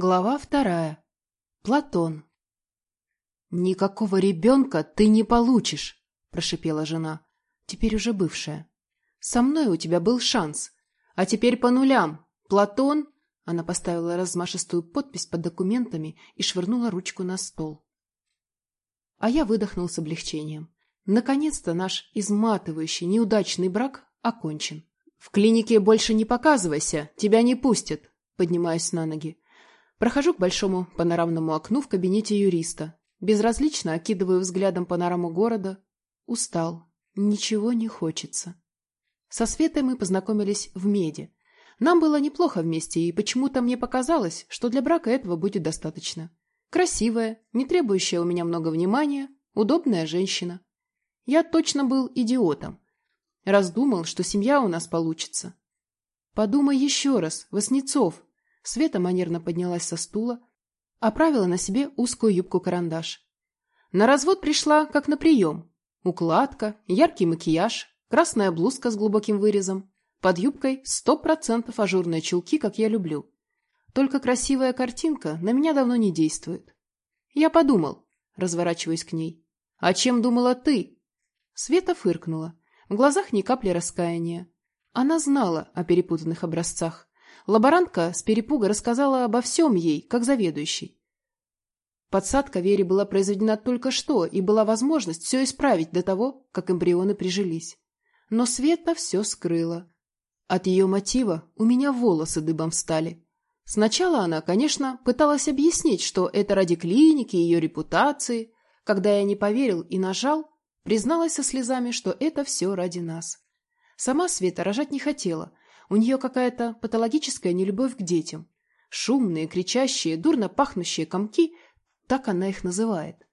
Глава вторая. Платон. «Никакого ребенка ты не получишь», – прошипела жена, теперь уже бывшая. «Со мной у тебя был шанс. А теперь по нулям. Платон...» Она поставила размашистую подпись под документами и швырнула ручку на стол. А я выдохнул с облегчением. Наконец-то наш изматывающий, неудачный брак окончен. «В клинике больше не показывайся, тебя не пустят», – поднимаюсь на ноги. Прохожу к большому панорамному окну в кабинете юриста. Безразлично окидываю взглядом панораму города. Устал. Ничего не хочется. Со Светой мы познакомились в меди. Нам было неплохо вместе, и почему-то мне показалось, что для брака этого будет достаточно. Красивая, не требующая у меня много внимания, удобная женщина. Я точно был идиотом. Раздумал, что семья у нас получится. Подумай еще раз, Васнецов, Света манерно поднялась со стула, оправила на себе узкую юбку-карандаш. На развод пришла, как на прием. Укладка, яркий макияж, красная блузка с глубоким вырезом, под юбкой сто процентов ажурные чулки, как я люблю. Только красивая картинка на меня давно не действует. Я подумал, разворачиваясь к ней. «А чем думала ты?» Света фыркнула. В глазах ни капли раскаяния. Она знала о перепутанных образцах. Лаборантка с перепуга рассказала обо всем ей, как заведующий. Подсадка Вере была произведена только что, и была возможность все исправить до того, как эмбрионы прижились. Но Света все скрыла. От ее мотива у меня волосы дыбом встали. Сначала она, конечно, пыталась объяснить, что это ради клиники, ее репутации. Когда я не поверил и нажал, призналась со слезами, что это все ради нас. Сама Света рожать не хотела, у нее какая-то патологическая нелюбовь к детям. Шумные, кричащие, дурно пахнущие комки, так она их называет.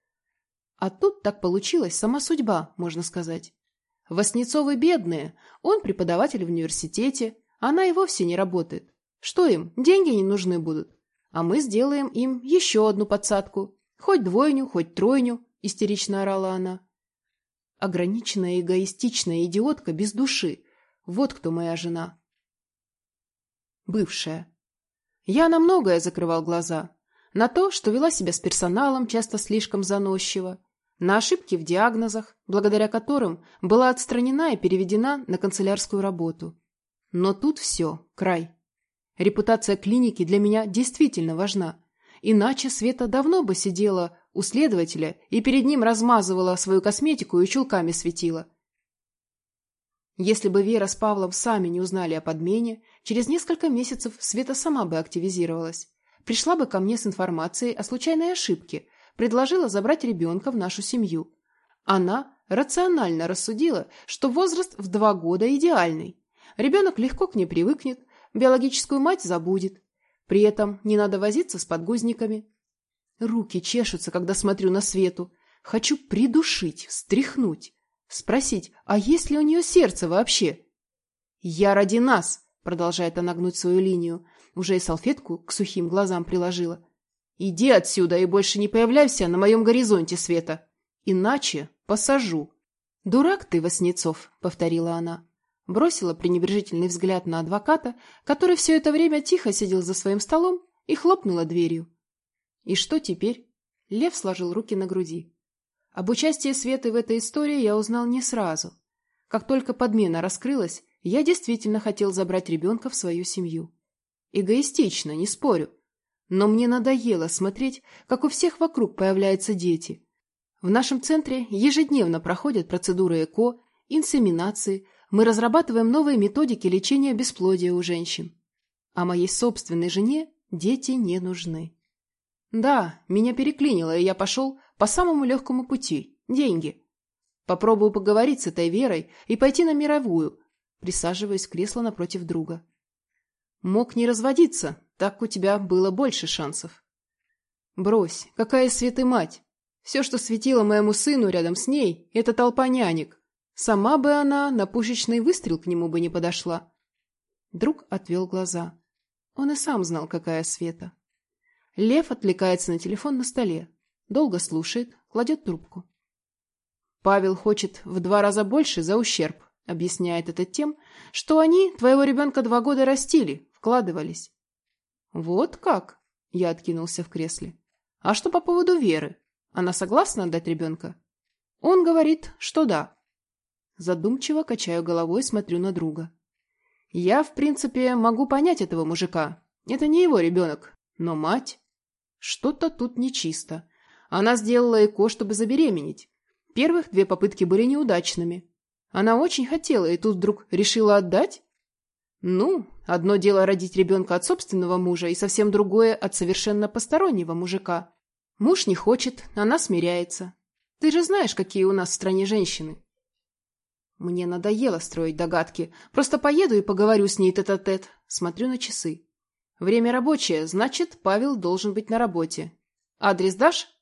А тут так получилось, сама судьба, можно сказать. Воснецовы бедные, он преподаватель в университете, она и вовсе не работает. Что им, деньги не нужны будут. А мы сделаем им еще одну подсадку. Хоть двойню, хоть тройню, истерично орала она. Ограниченная эгоистичная идиотка без души. Вот кто моя жена. Бывшая. Я на многое закрывал глаза. На то, что вела себя с персоналом часто слишком заносчиво, на ошибки в диагнозах, благодаря которым была отстранена и переведена на канцелярскую работу. Но тут все, край. Репутация клиники для меня действительно важна. Иначе Света давно бы сидела у следователя и перед ним размазывала свою косметику и чулками светила. Если бы Вера с Павлом сами не узнали о подмене, через несколько месяцев Света сама бы активизировалась. Пришла бы ко мне с информацией о случайной ошибке, предложила забрать ребенка в нашу семью. Она рационально рассудила, что возраст в два года идеальный. Ребенок легко к ней привыкнет, биологическую мать забудет. При этом не надо возиться с подгузниками. Руки чешутся, когда смотрю на Свету. Хочу придушить, стряхнуть. Спросить, а есть ли у нее сердце вообще? «Я ради нас!» — продолжает она гнуть свою линию. Уже и салфетку к сухим глазам приложила. «Иди отсюда и больше не появляйся на моем горизонте света. Иначе посажу». «Дурак ты, Васнецов», — повторила она. Бросила пренебрежительный взгляд на адвоката, который все это время тихо сидел за своим столом, и хлопнула дверью. «И что теперь?» Лев сложил руки на груди. Об участии Светы в этой истории я узнал не сразу. Как только подмена раскрылась, я действительно хотел забрать ребенка в свою семью. Эгоистично, не спорю. Но мне надоело смотреть, как у всех вокруг появляются дети. В нашем центре ежедневно проходят процедуры ЭКО, инсеминации, мы разрабатываем новые методики лечения бесплодия у женщин. А моей собственной жене дети не нужны. Да, меня переклинило, и я пошел по самому легкому пути – деньги. Попробую поговорить с этой Верой и пойти на мировую, присаживаясь в кресло напротив друга. Мог не разводиться, так у тебя было больше шансов. Брось, какая святой мать! Все, что светило моему сыну рядом с ней, это толпа нянек. Сама бы она на пушечный выстрел к нему бы не подошла. Друг отвел глаза. Он и сам знал, какая Света. Лев отвлекается на телефон на столе. Долго слушает, кладет трубку. Павел хочет в два раза больше за ущерб, объясняет это тем, что они твоего ребенка два года растили, вкладывались. Вот как? Я откинулся в кресле. А что по поводу Веры? Она согласна отдать ребенка? Он говорит, что да. Задумчиво качаю головой, смотрю на друга. Я, в принципе, могу понять этого мужика. Это не его ребенок. Но мать... Что-то тут нечисто. Она сделала ЭКО, чтобы забеременеть. Первых две попытки были неудачными. Она очень хотела, и тут вдруг решила отдать? Ну, одно дело родить ребенка от собственного мужа, и совсем другое от совершенно постороннего мужика. Муж не хочет, она смиряется. Ты же знаешь, какие у нас в стране женщины. Мне надоело строить догадки. Просто поеду и поговорю с ней тет-а-тет. -тет. Смотрю на часы. Время рабочее, значит, Павел должен быть на работе. Адрес дашь?